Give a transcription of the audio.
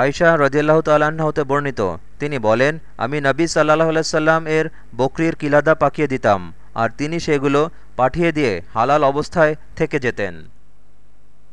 আয়শা রদিয়াল্লাহ তাল্লাহ্ন হতে বর্ণিত। তিনি বলেন, আমি নবী সাল্লাহ সাল্লাম এর বকরির কিলাদা পাকিয়ে দিতাম, আর তিনি সেগুলো পাঠিয়ে দিয়ে হালাল অবস্থায় থেকে যেতেন।